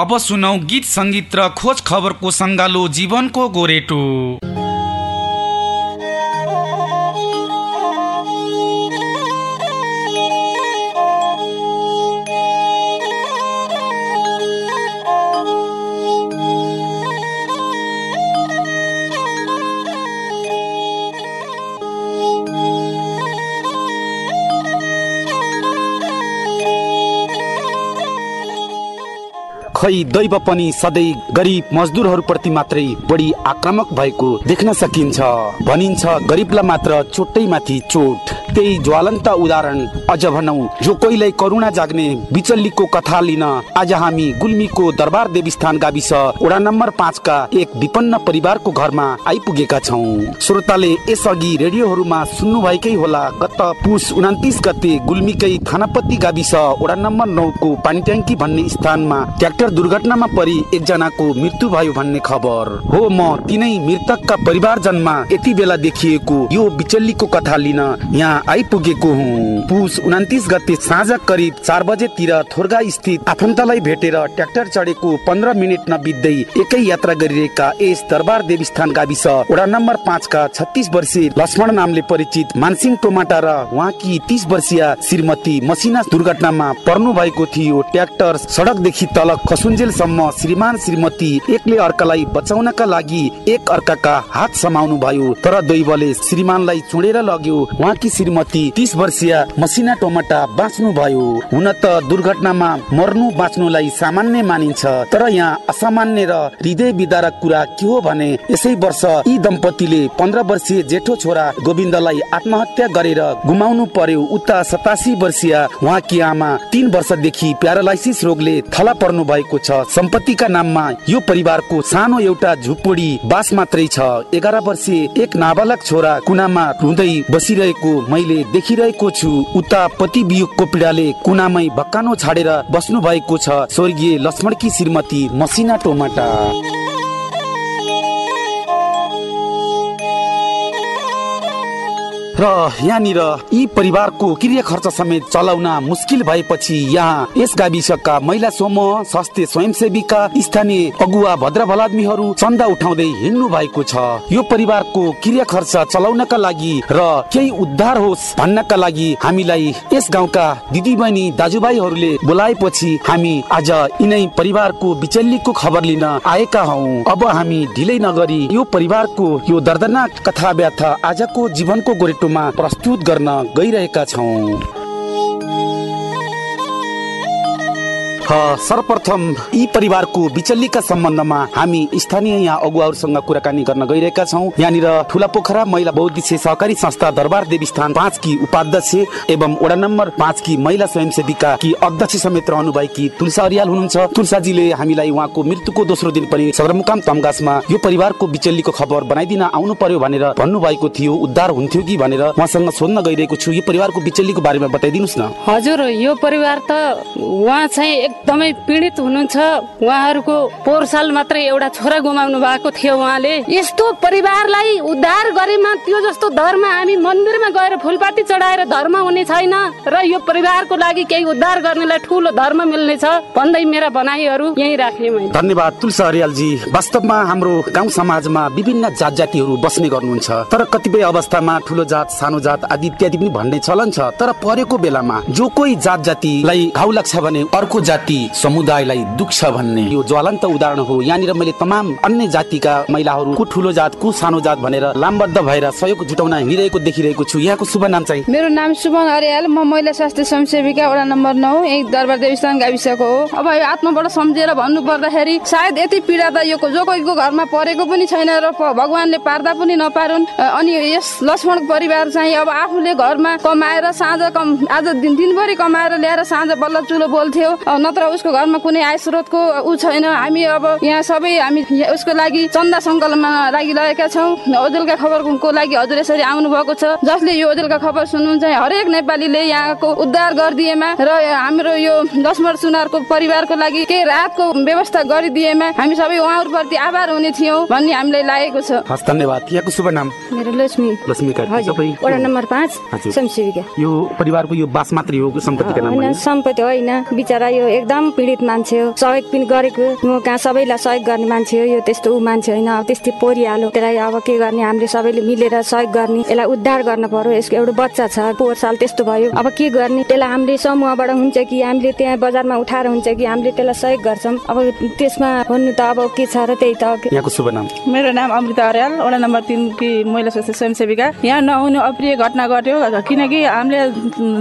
अब सुनौ गीत सङ्गीत र खोज खबरको सङ्गालो जीवनको गोरेटो। खै दैव पनि सधैँ गरिब मजदुरहरूप्रति मात्रै बढी आक्रामक भएको देख्न सकिन्छ। भनिन्छ गरिबलाई मात्र चोटै माथि चोट। त्यही ज्वलन्त उदाहरण अझ भनौ। जो कोहीलाई करुणा जाग्ने बिचल्लीको कथा लिन आज हामी गुल्मीको दरबार देवीस्थान गाविस वडा नम्बर पाँचका एक विपन्न परिवारको घरमा आइपुगेका छौँ। श्रोताले यसअघि रेडियोहरूमा सुन्नु भएकै होला गत पुस उन्तिस गते गुल्मीकै थानापति गाविस वडा नम्बर नौको पानी ट्याङ्की भन्ने स्थानमा ट्र्याक्टर दुर्घटनामा परि एकजनाको मृत्यु भयो भन्ने खबर। हो म तिनै मृतकका परिवारजनमा यति बेला देखिएको यो बिचल्लीको कथा लिन यहाँ आइपुगेको हुँ। पुस उन्तिस गते साँझ करिब चार बजेतिर थोरगा स्थित आफन्तलाई भेटेर ट्र्याक्टर चढेको पन्ध्र मिनट नबित्दै एकै यात्रा गरिरहेका यस दरबार देवीस्थान गाविस वडा नम्बर पाँचका छत्तिस वर्षीय लक्ष्मण नामले परिचित मानसिंह टोमाटा र उहाँकी तिस वर्षीय श्रीमती मसिना दुर्घटनामा पर्नु भएको थियो। ट्र्याक्टर सडकदेखि तल खसुन्जेलसम्म श्रीमान श्रीमती एकले अर्कालाई बचाउनका लागि एक अर्काका हात समाउनु भयो। तर दैवले श्रीमानलाई चुडेर लग्यो। उहाँकी श्रीमती तिस वर्षीय मसिना टोमाटा बाँच्नु भयो। हुन त दुर्घटनामा मर्नु बाँच्नुलाई सामान्य मानिन्छ। तर यहाँ असामान्य र हृदय विदारक कुरा के हो भने यसै वर्ष यी दम्पतिले पन्ध्र वर्षीय जेठो छोरा गोविन्दलाई आत्महत्या गरेर गुमाउनु पर्यो। उता सतासी वर्षीय उहाँकी आमा तीन वर्षदेखि प्यारालाइसिस रोगले थला पर्नु भएको भएको छ। सम्पत्तिका नाममा यो परिवारको सानो एउटा झुपडी बास मात्रै छ। एघार वर्षीय एक नाबालक छोरा कुनामा रुँदै बसिरहेको मैले देखिरहेको छु। उता पति वियोगको पीडाले कुनामै भक्कानो छाडेर बस्नु भएको छ। स्वर्गीय लक्ष्मणकी श्रीमती मसिना टोमाटा। र यहाँनिर यी परिवारको क्रिया खर्च समेत चलाउन मुस्किल भएपछि यहाँ यस गाविसका महिला समूह स्वास्थ्य स्वयंसेविका स्थानीय अगुवा भद्र भलादमीहरू चन्दा उठाउँदै हिँड्नु भएको छ। यो परिवारको क्रिया खर्च चलाउनका लागि र केही उद्धार होस् भन्नका लागि हामीलाई यस गाउँका दिदी बहिनी दाजुभाइहरूले बोलाएपछि हामी आज यिनै परिवारको बिचल्लीको खबर लिन आएका हौ। अब हामी ढिलै नगरी यो परिवारको यो दर्दनाक कथा व्याथा आजको जीवनको गोरेटो प्रस्तुत गर्न गइरहेका छौँ। सर्वप्रथम यी परिवारको बिचल्लीका सम्बन्धमा हामी स्थानीय यहाँ अगुवाहरूसँग कुराकानी गर्न गइरहेका छौँ। यहाँनिर ठुला पोखरा महिला बहुद्देश्य सहकारी संस्था दरबार देवी स्थान पाँच कि उपाध्यक्ष एवं वडा नम्बर पाँच कि महिला स्वयंसेविका कि अध्यक्ष समेत रहनु भएकी तुलसा अरियाल हुनुहुन्छ। तुलसाजीले हामीलाई उहाँको मृत्युको दोस्रो दिन पनि सदरमुकाम तमगासमा यो परिवारको बिचल्लीको खबर बनाइदिन आउनु पर्यो भनेर भन्नुभएको थियो उद्धार हुन्थ्यो कि भनेर उहाँसँग सोध्न गइरहेको छु। यो परिवारको बिचल्लीको बारेमा बताइदिनुहोस् न। हजुर यो परिवार त उहाँ चाहिँ एकदमै पीडित हुनुहुन्छ। उहाँहरूको पोहोर साल मात्रै एउटा छोरा गुमाउनु भएको थियो उहाँले। यस्तो परिवारलाई उद्धार गरेमा त्यो जस्तो धर्म हामी मन्दिरमा गएर फुलपाती चढाएर धर्म हुने छैन। र यो परिवारको लागि केही उद्धार गर्नेलाई ठुलो धर्म मिल्ने छ भन्दै मेरा भनाइहरू यही मैले। धन्यवाद तुलसा हरियालजी। वास्तवमा हाम्रो गाउँ समाजमा विभिन्न जात जातिहरू बस्ने गर्नुहुन्छ। तर कतिपय अवस्थामा ठुलो जात सानो जात आदि इत्यादि पनि भन्ने चलन छ। तर परेको बेलामा जो कोही जात जातिलाई घाउ लाग्छ भने अर्को जाति जाति समुदायलाई दुख्छ भन्ने। यो ज्वलन्त उदाहरण हो। यहाँनिर मैले तमाम अन्य जातिका महिलाहरू को ठुलो जात को सानो जात भनेर लामबद्ध भएर सहयोग जुटाउन हिँडिरहेको देखिरहेको छु। यहाँको शुभ नाम चाहिँ? मेरो नाम सुमन अर्याल म महिला स्वास्थ्य स्वयंसेविका वडा नम्बर नौ एक दरबार देवीस्थान गाविसको हो। अब यो आत्माबाट सम्झेर भन्नु पर्दाखेरि सायद यति पीडा त यो जो कोहीको घरमा परेको पनि छैन र भगवान्ले पार्दा पनि नपारुन्। अनि यस लक्ष्मण परिवार चाहिँ अब आफूले घरमा कमाएर साँझ कम आज दिनभरि कमाएर ल्याएर साँझ बल्ल चुलो बोल्थ्यो। नत्र तर उसको घरमा कुनै आय स्रोतको ऊ छैन। हामी अब यहाँ सबै हामी उसको लागि चन्दा सङ्कलनमा लागिरहेका छौँ। ओजेलका खबरको लागि हजुर यसरी आउनु भएको छ। जसले यो ओजेलका खबर सुन्नुहुन्छ हरेक नेपालीले यहाँको उद्धार गरिदिएमा र हाम्रो यो लक्ष्मण सुनारको परिवारको लागि केही राहतको व्यवस्था गरिदिएमा हामी सबै उहाँहरूप्रति आभार हुने थियौँ भन्ने हामीलाई लागेको छ। हस् धन्यवाद। यहाँको शुभ नाम? मेरो लक्ष्मी। लक्ष्मी वडा नम्बर पाँच संसेविका यो परिवारको यो बास मात्रै हो सम्पत्तिका नाम सम्पत्ति होइन। बिचरा यो एकदम पीडित मान्छे हो। सहयोग पनि गरेको। म कहाँ सबैलाई सहयोग गर्ने मान्छे हो। यो त्यस्तो ऊ मान्छे होइन। अब त्यस्तै परिहाल्यो। त्यसलाई अब के गर्ने? हामीले सबैले मिलेर सहयोग गर्ने। यसलाई उद्धार गर्न पर्यो। यसको एउटा बच्चा छ। पोहोर साल त्यस्तो भयो। अब के गर्ने? त्यसलाई हामीले समूहबाट हुन्छ कि हामीले त्यहाँ बजारमा उठाएर हुन्छ कि हामीले त्यसलाई सहयोग गर्छौँ? अब त्यसमा भन्नु त अब के छ र त्यही त। यहाँको शुभ नाम? मेरो नाम अमृता अर्याल वडा नम्बर तिनकी महिला स्वास्थ्य स्वयंसेविका। यहाँ नहुने अप्रिय घटना घट्यो। किनकि हामीले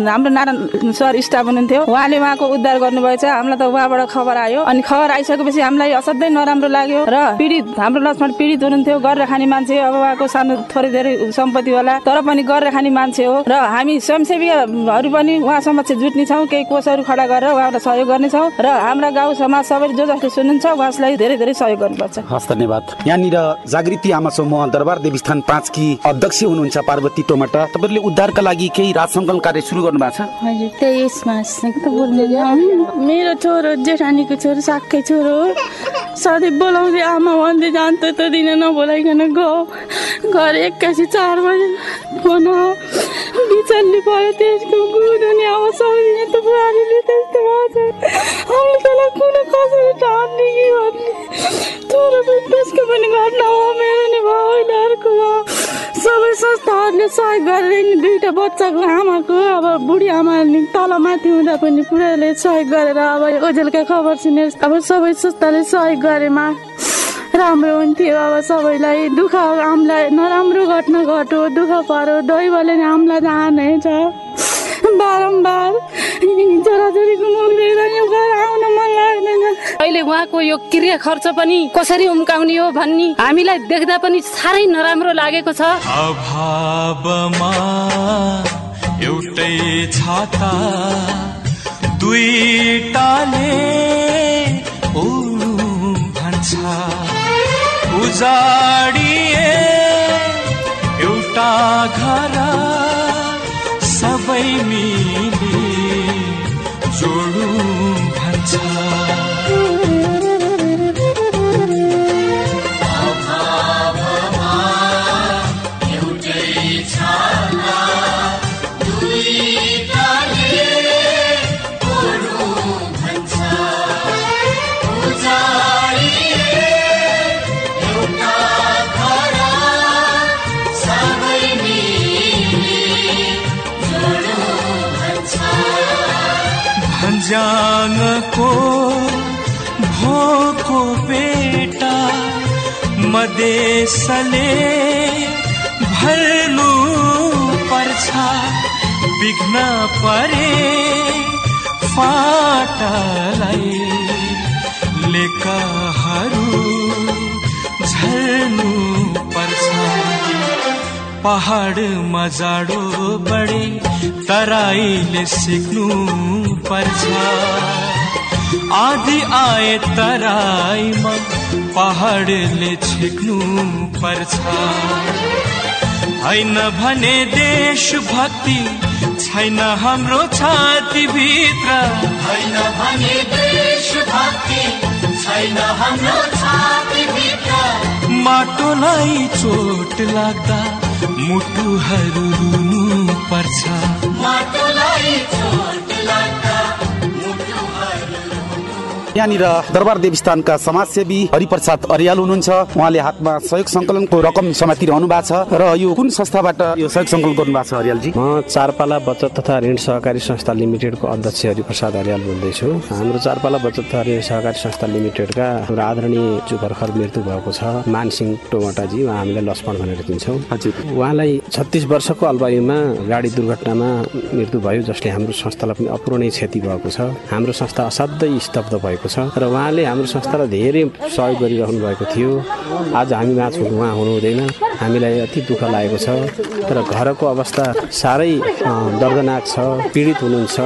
हाम्रो नारायण सर स्टाफ हुनुहुन्थ्यो। उहाँले उहाँको उद्धार गर्नुभएछ। हामीलाई त उहाँबाट खबर आयो। अनि खबर आइसकेपछि हामीलाई असाध्यै नराम्रो लाग्यो र पीडित हाम्रो लक्ष्मण पीडित हुनुहुन्थ्यो गरेर खाने मान्छे अब उहाँको सानो थोरै धेरै सम्पत्ति होला। तर पनि गरेर खाने मान्छे हो र हामी स्वयंसेवीहरू पनि उहाँ समक्ष जुट्ने छौँ केही कोषहरू खडा गरेर उहाँलाई सहयोग गर्नेछौँ र हाम्रा गाउँ समाज सबैले जो जसले सुन्नुहुन्छ उहाँलाई धेरै धेरै सहयोग गर्नुपर्छ। हस् धन्यवाद। यहाँनिर जागृति आमा समूह दरबार देवस्थान पाँचकी अध्यक्ष हुनुहुन्छ पार्वती टोमाटा। तपाईँहरूले उद्धारका लागि केही राज सङ्कलन कार्य सुरु गर्नु भएको छ मेरो छोरो जेठानीको छोरो साक्कै छोरो सधैँ बोलाउँदै आमा भन्दै जान्छ त दिन नबोलाइकन गयो घर एक्कासी चार बजे फोन बिचल्ली भयो त्यसको गुरुनी अब सक्दिनँ त बुहारीले त्यस्तो भएको छ हामीले त्यसलाई कुनै कसरी ठान्ने कि भन्ने? छोरो त्यसको पनि घटना हो मेरो नि भयो अर्को भयो सबै संस्थाहरूले सहयोग गरेर नि दुइटा बच्चाको आमाको अब बुढी आमा तल माथि हुँदा पनि पुराले सहयोग गरेर अब ओजेलका खबर सुनेर अब सबै संस्थाले सहयोग गरेमा राम्रो हुन्थ्यो। अब सबैलाई दुःख हामीलाई नराम्रो घटना घट्यो दुःख पर्यो दैवले नि हामीलाई जानेछ बारम्बार छोराछोरीको मुख देख्दा यो घर आउन मन लाग्दैन। अहिले उहाँको यो क्रिया खर्च पनि कसरी उम्काउने हो भन्ने हामीलाई देख्दा पनि साह्रै नराम्रो लागेको छ। अभावमा एउटै छाता दुईटाले भन्छ उजाडिए एउटा घर। भन्ज्याङको भोको बेटा मदेशले भर्नु पर्छ विघ्न परे फाटलाई लेखहरू झर्नु पहाडमा जाडो बढे तराईले सिक्नु पर्छ। आधी आए तराईमा पहाडले छिक्नु पर्छ। होइन भने देशभक्ति छैन हाम्रो छातीभित्र। होइन भने देशभक्ति छैन हाम्रो छातीभित्र। माटोलाई चोट लाग्दा मुटुहरू रुनु पर्छ यहाँनिर दरबार देवस्थानका समाजसेवी हरिप्रसाद अरियाल हुनुहुन्छ। उहाँले हातमा सहयोग सङ्कलनको रकम समातिरहनु भएको छ र यो कुन संस्थाबाट यो सहयोग सङ्कलन गर्नु भएको छ अरियालजी? म चारपाला बचत तथा ऋण सहकारी संस्था लिमिटेडको अध्यक्ष हरिप्रसाद अर्याल बोल्दैछु। हाम्रो चारपाला बचत तथा ऋण सहकारी संस्था लिमिटेडका हाम्रो आदरणीय जो भर्खर मृत्यु भएको छ। मानसिंह टोमाटाजी उहाँ हामीले लक्ष्मण भनेर चिन्छौँ। उहाँलाई छत्तिस वर्षको अल्पायुमा गाडी दुर्घटनामा मृत्यु भयो जसले हाम्रो संस्थालाई पनि अपूरणीय क्षति भएको छ। हाम्रो संस्था असाध्यै स्तब्ध भएको छ। र उहाँले हाम्रो संस्थालाई धेरै सहयोग गरिरहनु भएको थियो। आज हामी माझ उहाँ हुनु हुँदैन। हामीलाई अति दुःख लागेको छ। तर घरको अवस्था साह्रै दर्दनाक छ पीडित हुनुहुन्छ।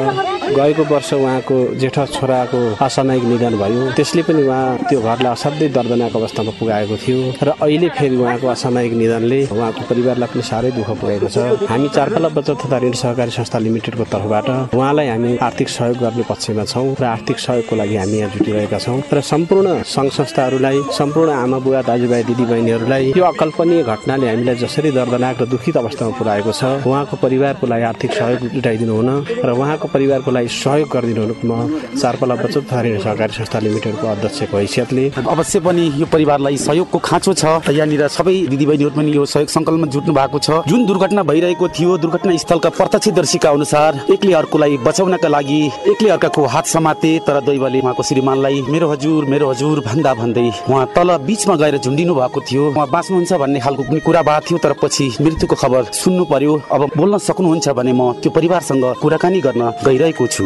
गएको वर्ष उहाँको जेठ छोराको असामयिक निधन भयो। त्यसले पनि उहाँ त्यो घरलाई असाध्यै दर्दनाक अवस्थामा पुगाएको थियो। र अहिले फेरि उहाँको असामयिक निधनले उहाँको परिवारलाई पनि साह्रै दुःख पुगेको छ। हामी चारपाला बचत तथा ऋण सहकारी संस्था लिमिटेडको तर्फबाट उहाँलाई हामी आर्थिक सहयोग गर्ने पक्षमा छौँ। र आर्थिक सहयोगको लागि हामी यहाँ जुटिरहेका छौँ र सम्पूर्ण सङ्घ संस्थाहरूलाई सम्पूर्ण आमा बुवा दाजुभाइ दिदीबहिनीहरूलाई यो अकल्पनीय घटनाले हामीलाई जसरी दर्दनाक र दुखित अवस्थामा पुर्याएको छ उहाँको परिवारको लागि आर्थिक सहयोग जुटाइदिनु हुन र उहाँको परिवारको लागि सहयोग गरिदिनु हुन म बचत थरी सहकारी संस्था लिमिटेडको अध्यक्षको हैसियतले अवश्य पनि यो परिवारलाई सहयोगको खाँचो छ। यहाँनिर सबै दिदीबहिनीहरू पनि यो सहयोग सङ्कल्पमा जुट्नु भएको छ। जुन दुर्घटना भइरहेको थियो दुर्घटना स्थलका प्रत्यक्षदर्शीका अनुसार एकले अर्कोलाई बचाउनका लागि एकले अर्काको हात समाते तर दैवले उहाँको श्रीमानलाई मेरो हजुर मेरो हजुर भन्दा भन्दै उहाँ तल बिचमा गएर झुन्डिनु भएको थियो। उहाँ बाँच्नुहुन्छ भन्ने खालको पनि कुरा भएको थियो तर पछि मृत्युको खबर सुन्नु पर्यो। अब बोल्न सक्नुहुन्छ भने म त्यो परिवारसँग कुराकानी गर्न गइरहेको छु।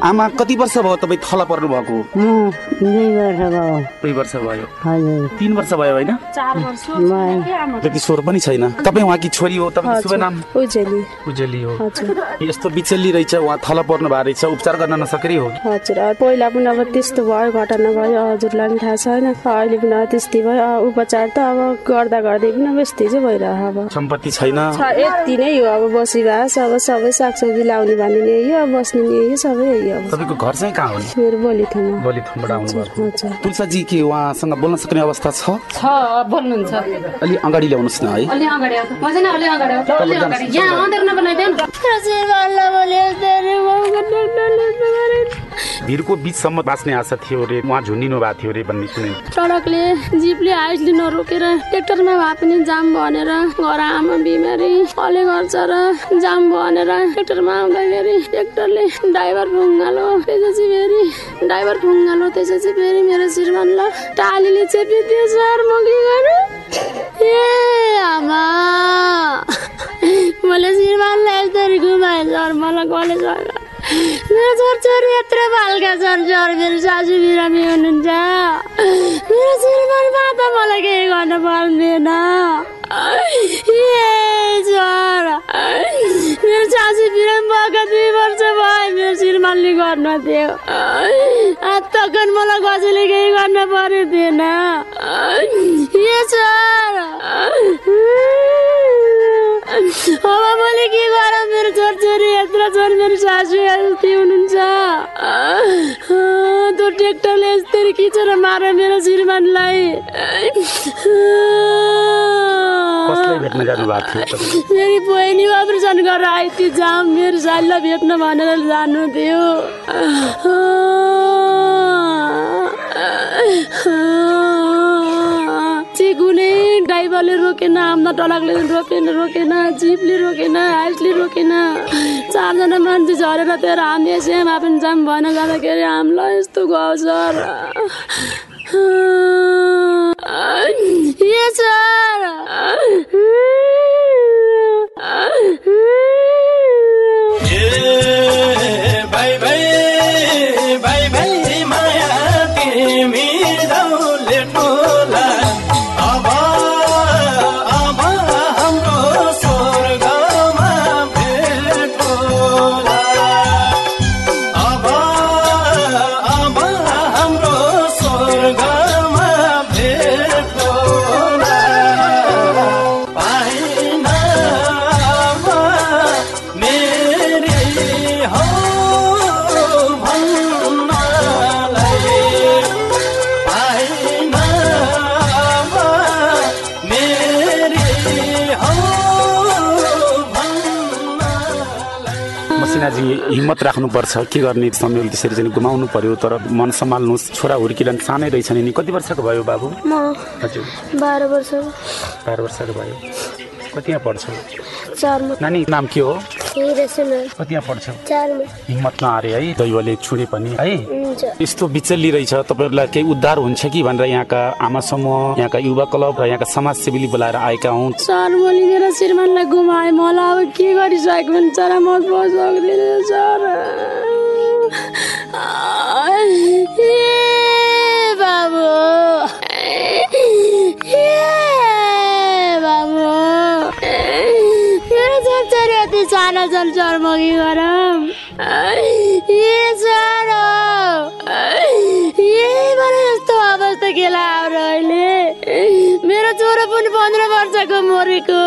आमा कति वर्ष भयो तपाईँ थला पर्नु भएको? दुई वर्ष भयो। तिन वर्ष भयो होइन? स्वर पनि छैन। तपाईँ उहाँकी छोरी हो? तपाईँको शुभ नाम? उजेली उजेली हो। हजुर। यस्तो बिचेली रहेछ उहाँ थला पर्नु भएको रहेछ उपचार गर्न नसकेरै हो हजुर। पहिला पनि अब त्यस्तो भयो घटना भयो हजुरलाई पनि थाहा छैन। अहिले पनि अब त्यस्तै भयो। उपचार त अब गर्दा गर्दै पनि अब यस्तै चाहिँ भइरह अब। सम्पत्ति छैन। छ यति नै हो अब बसिबास अब सबै सागसब्जी लाउने भन्ने नै यो अब बस्ने नै यो सबै यही अब तपाईँको घर चाहिँ कहाँ हो? मेरो बलिथुमबाट आउनु भएको तुलसाजी के उहाँसँग बोल्न सक्ने अवस्था छ? छ बोल्नुहुन्छ। अलि अगाडि ल्याउनुहोस् न है। अलि अगाडि आऊ त मजा न अलि अगाडि आऊ अलि अगाडि। यहाँ अँधेर नबनाइदेऊ न। भिरको बिचसम्म बाँच्ने आशा थियो अरे उहाँ झुन्डिनु भएको थियो अरे भन्ने सुने। सडकले जिपले आइसले नरोकेर ट्र्याक्टरमा भए पनि जाम भनेर घर आमा बिमारी कसले गर्छ र जाम भनेर ट्र्याक्टरमा आउँदाखेरि ट्र्याक्टरले ड्राइभर फुङ्गालो त्यसपछि फेरि ड्राइभर फुङ्गालो त्यसपछि फेरि मेरो श्रीमानलाई टालीले चेपिदियो सर म के गर्नु? ए आमा! मैले श्रीमानलाई यसरी घुमाएँ सर मलाई कसले सर मेरो छोरछोरी यत्रो बालका छन् सर मेरो सासू बिरामी हुनुहुन्छ। मेरो श्रीमानमा त मलाई केही गर्न पर्दैन मेरो सासू बिरामी भएको दुई वर्ष भयो मेरो श्रीमानले गर्न थियो तखन मलाई कसैले केही गर्न परेको थिएन ट्र्याक्टरले यस्तरी खिचेर मार मेरो श्रीमानलाई? मेरी बहिनी अपरेसन गरेर आइती जाम मेरो सालीलाई भेट्न भनेर जानु थियो चाहिँ कुनै ड्राइभरले रोकेन आम्दा टलाकले रोकेन रोकेन जिपले रोकेन हाइसले रोकेन। चारजना मान्छे झरेर तेरो हामी सेमा पनि जाम भएन जाँदाखेरि हामीलाई यस्तो गयो सर सर मसिनाजी हिम्मत राख्नुपर्छ। के गर्ने? समय त्यसरी चाहिँ गुमाउनु पर्यो तर मन सम्हाल्नुहोस्। छोरा हुर्किरहनु सानै रहेछन् नि। कति वर्षको भयो बाबु? म हजुर। बाह्र वर्ष। बाह्र वर्षको भयो। कतिमा पढ्छ नानी नाम के हो? कतिमा पढ्छ चारमा। हिम्मत नहारे है दैवले छुडे पनि है? यस्तो बिचल्ली रहेछ तपाईँहरूलाई केही उद्धार हुन्छ कि भनेर यहाँका आमा समूह यहाँका युवा क्लब र यहाँका समाजसेवीले बोलाएर आएका हुन्? सर मैले मेरो श्रीमानलाई गुमाएँ। मलाई अब के गरिसकेको हुन्छ र म सक्दिनँ सर। ए बाबु। चारो जल चर्मगी गरम ए चारो यहीँबाट यस्तो अवस्था के लाग्यो अहिले। मेरो छोरो पनि पन्ध्र वर्षको मरेको।